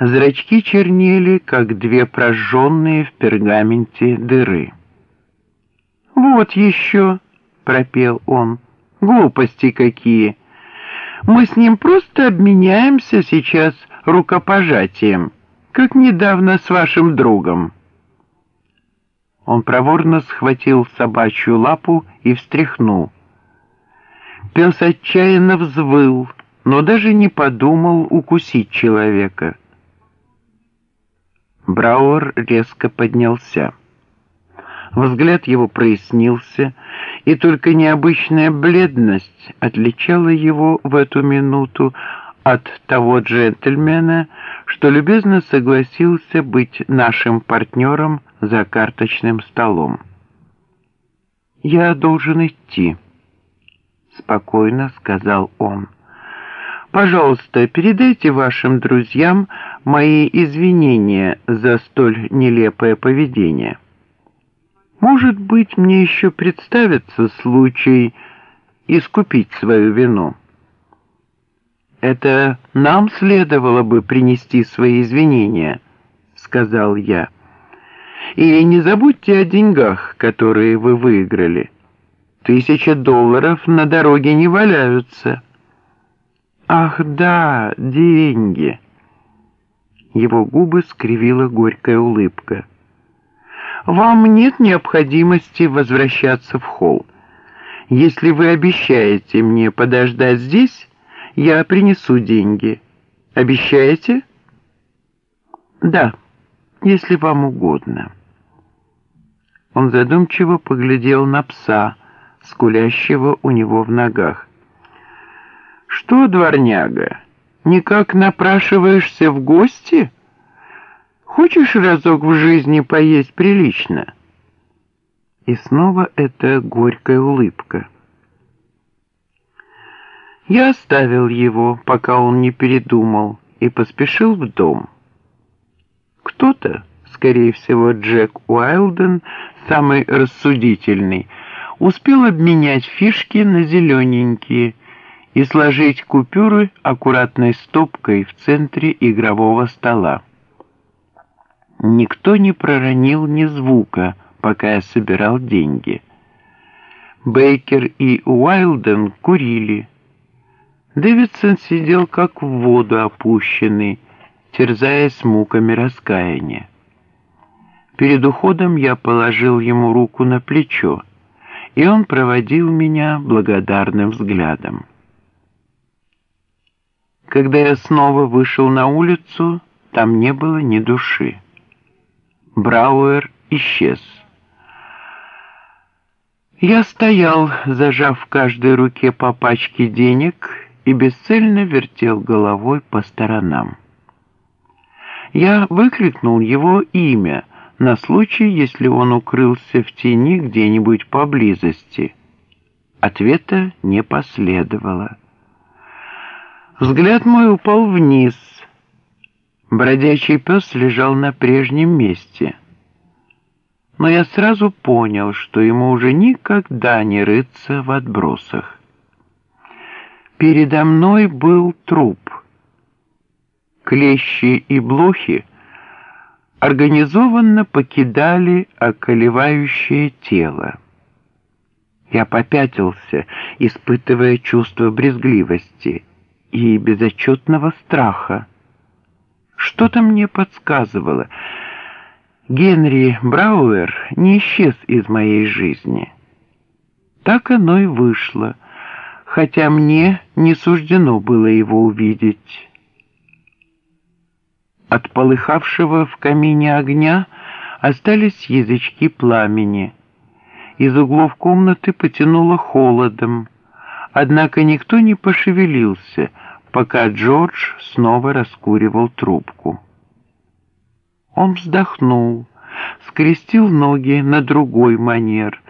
Зрачки чернели, как две прожженные в пергаменте дыры. «Вот еще!» — пропел он. «Глупости какие! Мы с ним просто обменяемся сейчас рукопожатием, как недавно с вашим другом». Он проворно схватил собачью лапу и встряхнул. Пес отчаянно взвыл, но даже не подумал укусить человека. Брауэр резко поднялся. Взгляд его прояснился, и только необычная бледность отличала его в эту минуту от того джентльмена, что любезно согласился быть нашим партнером за карточным столом. «Я должен идти», — спокойно сказал он. «Пожалуйста, передайте вашим друзьям мои извинения за столь нелепое поведение». Может быть, мне еще представится случай искупить свою вину. Это нам следовало бы принести свои извинения, сказал я. И не забудьте о деньгах, которые вы выиграли. Тысяча долларов на дороге не валяются. Ах да, деньги. Его губы скривила горькая улыбка вам нет необходимости возвращаться в холл. Если вы обещаете мне подождать здесь, я принесу деньги. Обещаете? Да, если вам угодно. Он задумчиво поглядел на пса, скулящего у него в ногах. «Что, дворняга, никак напрашиваешься в гости?» Хочешь разок в жизни поесть прилично?» И снова эта горькая улыбка. Я оставил его, пока он не передумал, и поспешил в дом. Кто-то, скорее всего Джек Уайлден, самый рассудительный, успел обменять фишки на зелененькие и сложить купюры аккуратной стопкой в центре игрового стола. Никто не проронил ни звука, пока я собирал деньги. Бейкер и Уайлден курили. Дэвидсон сидел как в воду опущенный, терзаясь муками раскаяния. Перед уходом я положил ему руку на плечо, и он проводил меня благодарным взглядом. Когда я снова вышел на улицу, там не было ни души. Брауэр исчез. Я стоял, зажав в каждой руке по пачке денег и бесцельно вертел головой по сторонам. Я выкрикнул его имя на случай, если он укрылся в тени где-нибудь поблизости. Ответа не последовало. Взгляд мой упал вниз — Бродячий пес лежал на прежнем месте. Но я сразу понял, что ему уже никогда не рыться в отбросах. Передо мной был труп. Клещи и блохи организованно покидали околевающее тело. Я попятился, испытывая чувство брезгливости и безотчетного страха. Что-то мне подсказывало. Генри Брауэр не исчез из моей жизни. Так оно и вышло, хотя мне не суждено было его увидеть. От полыхавшего в камине огня остались язычки пламени. Из углов комнаты потянуло холодом, однако никто не пошевелился — пока Джордж снова раскуривал трубку. Он вздохнул, скрестил ноги на другой манер,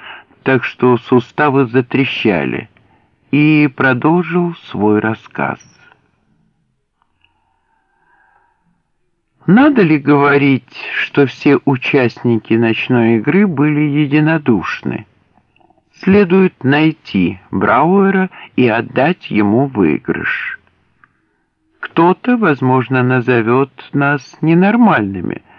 так что суставы затрещали, и продолжил свой рассказ. Надо ли говорить, что все участники ночной игры были единодушны? Следует найти Брауэра и отдать ему выигрыш. Кто-то, возможно, назовет нас ненормальными –